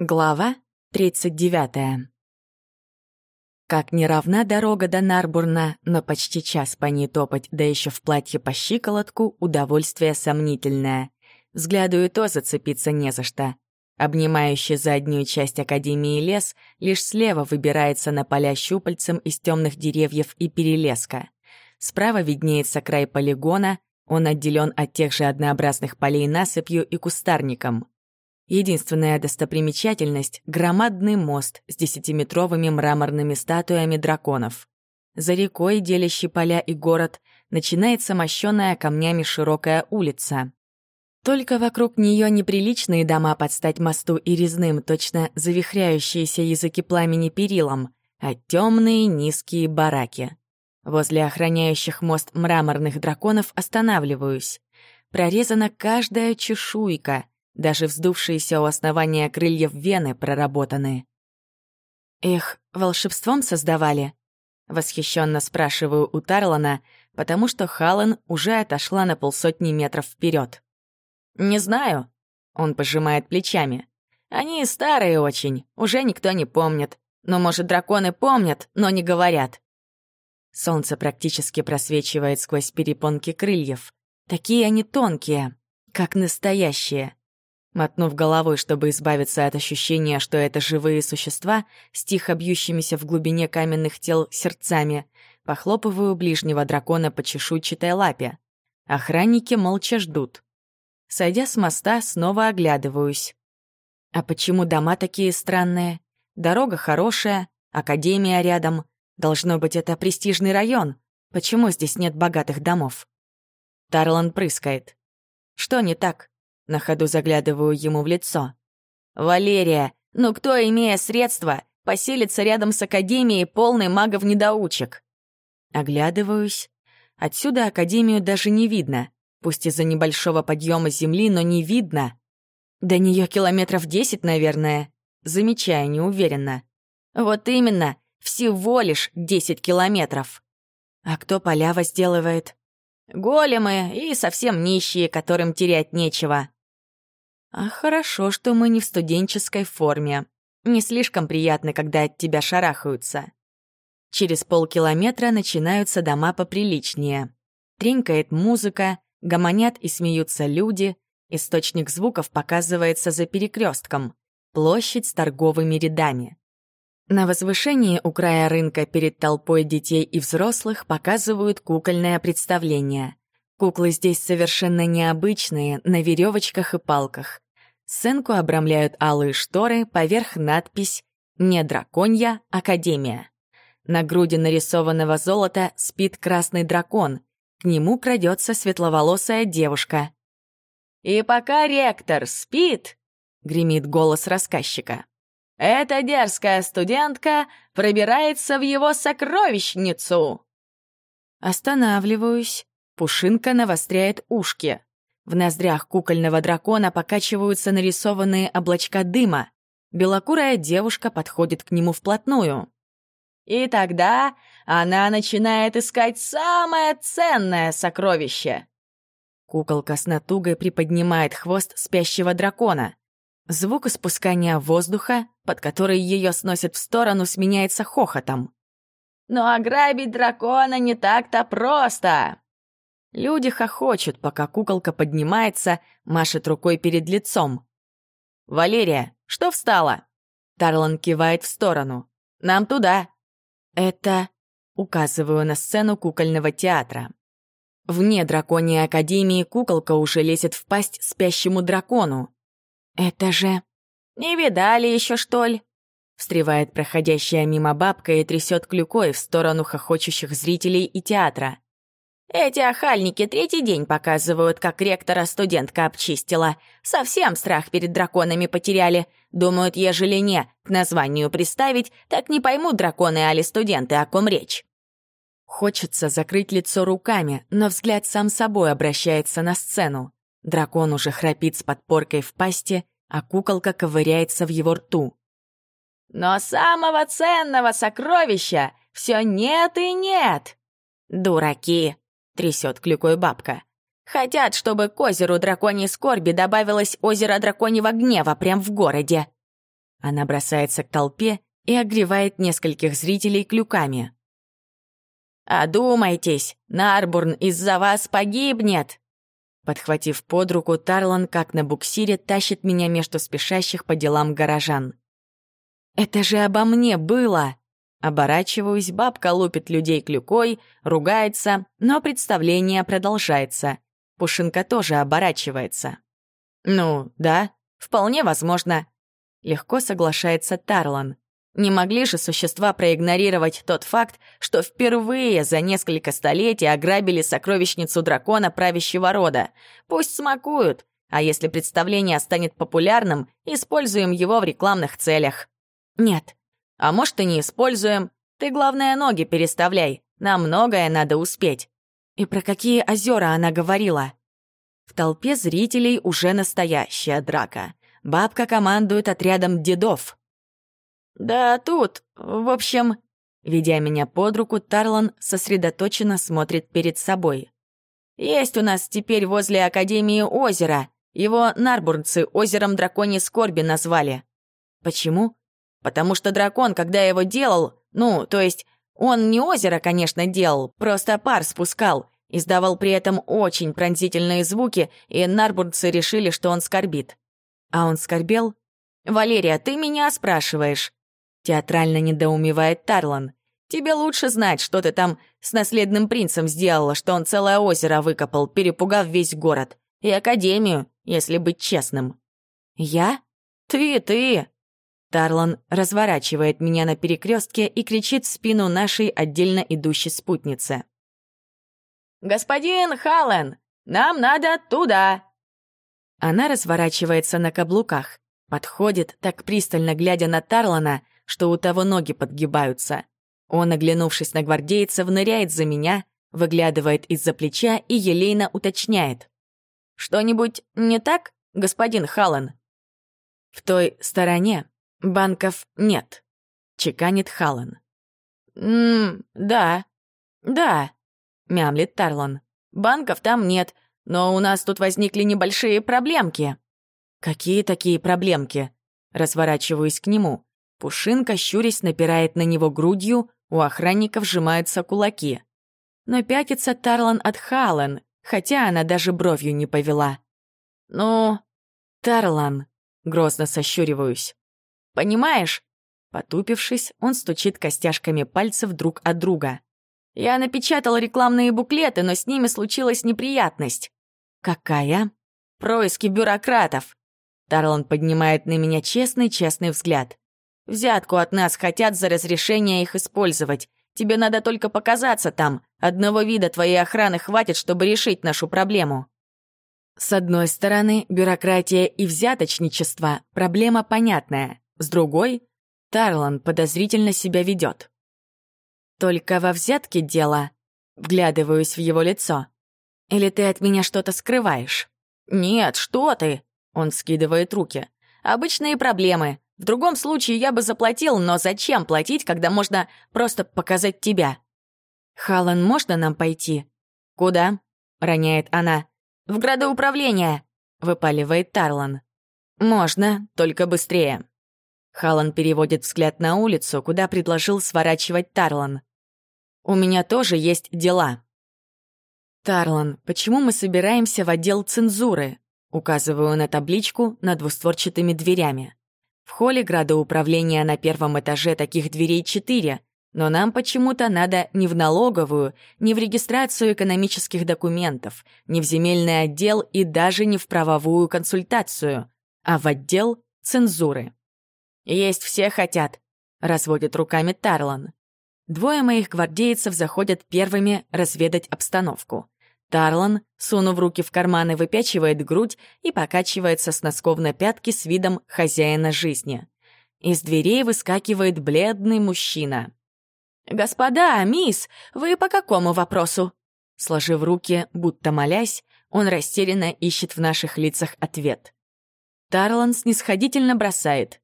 Глава 39. Как неравна дорога до Нарбурна, но почти час по ней топать, да еще в платье по щиколотку, удовольствие сомнительное. Взгляду и то зацепиться не за что. Обнимающий заднюю часть Академии лес лишь слева выбирается на поля щупальцем из темных деревьев и перелеска. Справа виднеется край полигона, он отделен от тех же однообразных полей насыпью и кустарником. Единственная достопримечательность — громадный мост с десятиметровыми мраморными статуями драконов. За рекой, делящей поля и город, начинается мощенная камнями широкая улица. Только вокруг нее неприличные дома под стать мосту и резным, точно завихряющиеся языки пламени перилом, а темные низкие бараки. Возле охраняющих мост мраморных драконов останавливаюсь. Прорезана каждая чешуйка — даже вздувшиеся у основания крыльев вены проработаны. «Их волшебством создавали?» Восхищенно спрашиваю у Тарлана, потому что Халан уже отошла на полсотни метров вперед. «Не знаю», — он пожимает плечами. «Они старые очень, уже никто не помнит. Но, может, драконы помнят, но не говорят». Солнце практически просвечивает сквозь перепонки крыльев. Такие они тонкие, как настоящие. Мотнув головой, чтобы избавиться от ощущения, что это живые существа с тихо бьющимися в глубине каменных тел сердцами, похлопываю ближнего дракона по чешуйчатой лапе. Охранники молча ждут. Сойдя с моста, снова оглядываюсь. А почему дома такие странные? Дорога хорошая, академия рядом. Должно быть, это престижный район. Почему здесь нет богатых домов? Тарлан прыскает. Что не так? На ходу заглядываю ему в лицо. «Валерия, ну кто, имея средства, поселится рядом с Академией полной магов-недоучек?» Оглядываюсь. Отсюда Академию даже не видно. Пусть из-за небольшого подъема земли, но не видно. До нее километров десять, наверное. Замечаю неуверенно. Вот именно, всего лишь десять километров. А кто поля возделывает? Големы и совсем нищие, которым терять нечего. А хорошо, что мы не в студенческой форме. Не слишком приятно, когда от тебя шарахаются. Через полкилометра начинаются дома поприличнее. Тренькает музыка, гомонят и смеются люди, источник звуков показывается за перекрестком, площадь с торговыми рядами. На возвышении у края рынка перед толпой детей и взрослых показывают кукольное представление. Куклы здесь совершенно необычные, на веревочках и палках. Сценку обрамляют алые шторы, поверх надпись «Не драконья, Академия». На груди нарисованного золота спит красный дракон. К нему крадется светловолосая девушка. «И пока ректор спит», — гремит голос рассказчика, «эта дерзкая студентка пробирается в его сокровищницу». Останавливаюсь. Пушинка навостряет ушки. В ноздрях кукольного дракона покачиваются нарисованные облачка дыма. Белокурая девушка подходит к нему вплотную. И тогда она начинает искать самое ценное сокровище. Куколка с натугой приподнимает хвост спящего дракона. Звук испускания воздуха, под который ее сносит в сторону, сменяется хохотом. «Но ограбить дракона не так-то просто!» Люди хохочут, пока куколка поднимается, машет рукой перед лицом. «Валерия, что встала?» Тарлан кивает в сторону. «Нам туда». «Это...» Указываю на сцену кукольного театра. Вне драконьей академии куколка уже лезет в пасть спящему дракону. «Это же...» «Не видали еще, что ли?» Встревает проходящая мимо бабка и трясет клюкой в сторону хохочущих зрителей и театра. Эти охальники третий день показывают, как ректора студентка обчистила. Совсем страх перед драконами потеряли. Думают, ежели не к названию приставить, так не поймут драконы али студенты, о ком речь. Хочется закрыть лицо руками, но взгляд сам собой обращается на сцену. Дракон уже храпит с подпоркой в пасти, а куколка ковыряется в его рту. «Но самого ценного сокровища все нет и нет!» «Дураки!» Трясет клюкой бабка. Хотят, чтобы к озеру драконьей скорби добавилось озеро драконьего гнева прямо в городе. Она бросается к толпе и огревает нескольких зрителей клюками. «Одумайтесь, Нарбурн из-за вас погибнет!» Подхватив под руку, Тарлан, как на буксире, тащит меня между спешащих по делам горожан. «Это же обо мне было!» Оборачиваюсь, бабка лупит людей клюкой, ругается, но представление продолжается. Пушинка тоже оборачивается. «Ну, да, вполне возможно». Легко соглашается Тарлан. Не могли же существа проигнорировать тот факт, что впервые за несколько столетий ограбили сокровищницу дракона правящего рода. Пусть смакуют, а если представление станет популярным, используем его в рекламных целях. Нет. А может, и не используем. Ты, главное, ноги переставляй. Нам многое надо успеть. И про какие озера она говорила? В толпе зрителей уже настоящая драка. Бабка командует отрядом дедов. «Да тут, в общем...» Ведя меня под руку, Тарлан сосредоточенно смотрит перед собой. «Есть у нас теперь возле Академии озеро. Его нарбурнцы озером драконьей скорби назвали». «Почему?» «Потому что дракон, когда его делал, ну, то есть он не озеро, конечно, делал, просто пар спускал, издавал при этом очень пронзительные звуки, и нарбурнцы решили, что он скорбит». «А он скорбел?» «Валерия, ты меня спрашиваешь?» Театрально недоумевает Тарлан. «Тебе лучше знать, что ты там с наследным принцем сделала, что он целое озеро выкопал, перепугав весь город. И Академию, если быть честным». «Я? Ты, ты!» Тарлан разворачивает меня на перекрестке и кричит в спину нашей отдельно идущей спутницы. «Господин Халлен, нам надо туда!» Она разворачивается на каблуках, подходит, так пристально глядя на Тарлана, что у того ноги подгибаются. Он, оглянувшись на гвардейца, ныряет за меня, выглядывает из-за плеча и елейно уточняет. «Что-нибудь не так, господин Халлан?» «В той стороне банков нет», — чеканит Халлан. «Ммм, да, да», — мямлит Тарлан. «Банков там нет, но у нас тут возникли небольшие проблемки». «Какие такие проблемки?» Разворачиваюсь к нему. Пушинка, щурясь, напирает на него грудью, у охранников сжимаются кулаки. Но пятится Тарлан от Халан, хотя она даже бровью не повела. «Ну, Тарлан», — грозно сощуриваюсь. «Понимаешь?» Потупившись, он стучит костяшками пальцев друг от друга. «Я напечатал рекламные буклеты, но с ними случилась неприятность». «Какая?» «Происки бюрократов». Тарлан поднимает на меня честный-честный взгляд. Взятку от нас хотят за разрешение их использовать. Тебе надо только показаться там. Одного вида твоей охраны хватит, чтобы решить нашу проблему». С одной стороны, бюрократия и взяточничество — проблема понятная. С другой, Тарлан подозрительно себя ведет. «Только во взятке дело?» Вглядываюсь в его лицо. «Или ты от меня что-то скрываешь?» «Нет, что ты!» Он скидывает руки. «Обычные проблемы. В другом случае я бы заплатил, но зачем платить, когда можно просто показать тебя? «Халан, можно нам пойти?» «Куда?» — роняет она. «В градоуправление», — выпаливает Тарлан. «Можно, только быстрее». Халан переводит взгляд на улицу, куда предложил сворачивать Тарлан. «У меня тоже есть дела». «Тарлан, почему мы собираемся в отдел цензуры?» Указываю на табличку над двустворчатыми дверями. В холле градоуправления на первом этаже таких дверей четыре, но нам почему-то надо не в налоговую, не в регистрацию экономических документов, не в земельный отдел и даже не в правовую консультацию, а в отдел цензуры. «Есть все хотят», — разводит руками Тарлан. Двое моих гвардейцев заходят первыми разведать обстановку. Тарлан, сунув руки в карманы, выпячивает грудь и покачивается с носков на пятки с видом хозяина жизни. Из дверей выскакивает бледный мужчина. «Господа, мисс, вы по какому вопросу?» Сложив руки, будто молясь, он растерянно ищет в наших лицах ответ. Тарлан снисходительно бросает.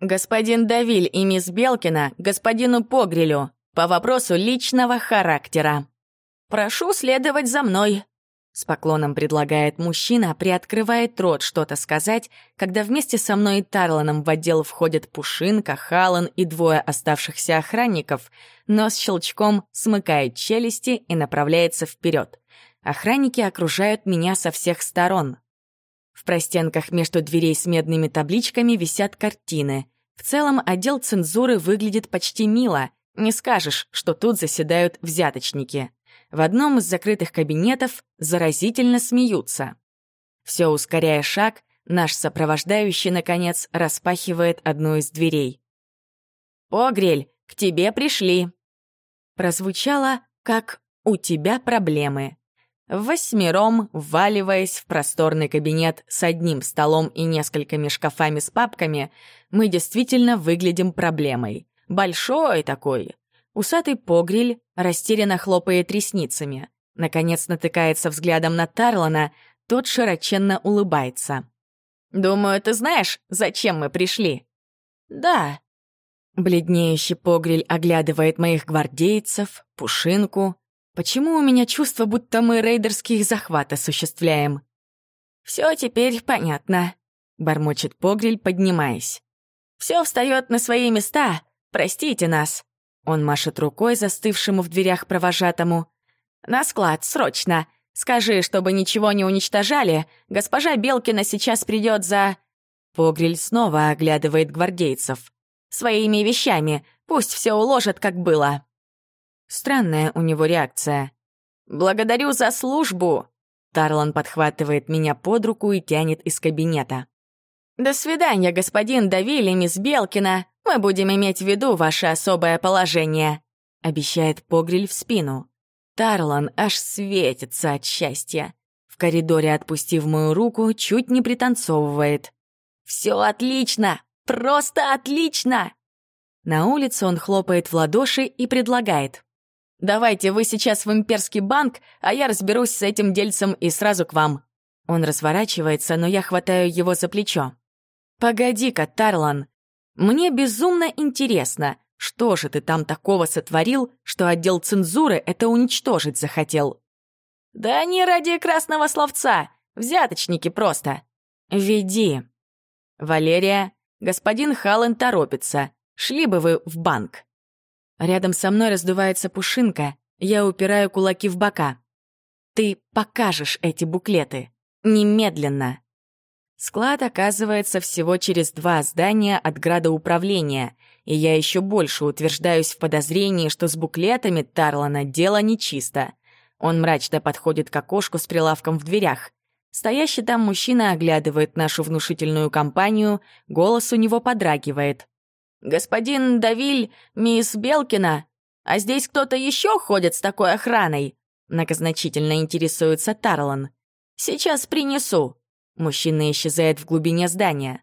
«Господин Давиль и мисс Белкина господину Погрелю по вопросу личного характера». «Прошу следовать за мной», — С поклоном предлагает мужчина, приоткрывает рот что-то сказать, когда вместе со мной и Тарланом в отдел входят Пушинка, Халан и двое оставшихся охранников, но с щелчком смыкает челюсти и направляется вперед. Охранники окружают меня со всех сторон. В простенках между дверей с медными табличками висят картины. В целом отдел цензуры выглядит почти мило. Не скажешь, что тут заседают взяточники в одном из закрытых кабинетов заразительно смеются. Все ускоряя шаг, наш сопровождающий, наконец, распахивает одну из дверей. «Погрель, к тебе пришли!» Прозвучало, как «у тебя проблемы». Восьмером, вваливаясь в просторный кабинет с одним столом и несколькими шкафами с папками, мы действительно выглядим проблемой. Большой такой, Усатый погрель растерянно хлопает ресницами. Наконец натыкается взглядом на Тарлана, тот широченно улыбается. «Думаю, ты знаешь, зачем мы пришли?» «Да». Бледнеющий погрель оглядывает моих гвардейцев, пушинку. Почему у меня чувство, будто мы рейдерский захват осуществляем? «Все теперь понятно», — бормочет погрель, поднимаясь. «Все встает на свои места. Простите нас. Он машет рукой застывшему в дверях провожатому. «На склад, срочно! Скажи, чтобы ничего не уничтожали. Госпожа Белкина сейчас придет за...» Погрель снова оглядывает гвардейцев. «Своими вещами. Пусть все уложат, как было». Странная у него реакция. «Благодарю за службу!» Тарлан подхватывает меня под руку и тянет из кабинета. «До свидания, господин Давиль мисс Белкина. Мы будем иметь в виду ваше особое положение», — обещает Погрель в спину. Тарлан аж светится от счастья. В коридоре, отпустив мою руку, чуть не пританцовывает. «Все отлично! Просто отлично!» На улице он хлопает в ладоши и предлагает. «Давайте вы сейчас в имперский банк, а я разберусь с этим дельцем и сразу к вам». Он разворачивается, но я хватаю его за плечо. «Погоди-ка, Тарлан, мне безумно интересно, что же ты там такого сотворил, что отдел цензуры это уничтожить захотел? Да не ради красного словца, взяточники просто. Веди. Валерия, господин Халлен торопится. Шли бы вы в банк. Рядом со мной раздувается пушинка, я упираю кулаки в бока. Ты покажешь эти буклеты. Немедленно. Склад оказывается всего через два здания от градоуправления, и я еще больше утверждаюсь в подозрении, что с буклетами Тарлана дело нечисто. Он мрачно подходит к окошку с прилавком в дверях. Стоящий там мужчина оглядывает нашу внушительную компанию, голос у него подрагивает. «Господин Давиль, мисс Белкина, а здесь кто-то еще ходит с такой охраной?» Многозначительно интересуется Тарлан. «Сейчас принесу». Мужчина исчезает в глубине здания.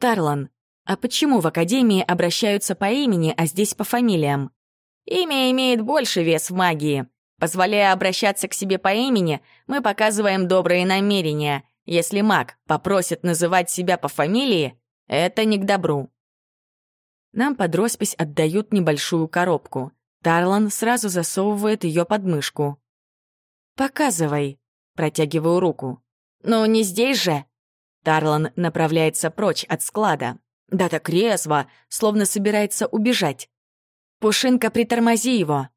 «Тарлан, а почему в Академии обращаются по имени, а здесь по фамилиям?» «Имя имеет больше вес в магии. Позволяя обращаться к себе по имени, мы показываем добрые намерения. Если маг попросит называть себя по фамилии, это не к добру». Нам под роспись отдают небольшую коробку. Тарлан сразу засовывает ее под мышку. «Показывай», — протягиваю руку. «Ну, не здесь же!» Тарлан направляется прочь от склада. Да так резво, словно собирается убежать. «Пушинка, притормози его!»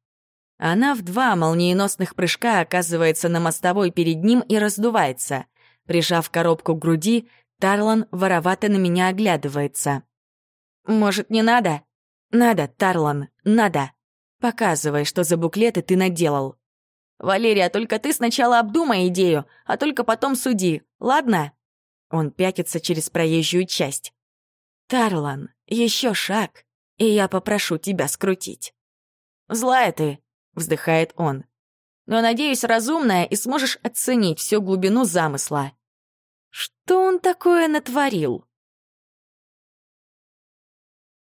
Она в два молниеносных прыжка оказывается на мостовой перед ним и раздувается. Прижав коробку к груди, Тарлан воровато на меня оглядывается. «Может, не надо?» «Надо, Тарлан, надо!» «Показывай, что за буклеты ты наделал!» «Валерия, только ты сначала обдумай идею, а только потом суди, ладно?» Он пятится через проезжую часть. «Тарлан, еще шаг, и я попрошу тебя скрутить». «Злая ты», — вздыхает он. «Но, надеюсь, разумная и сможешь оценить всю глубину замысла». «Что он такое натворил?»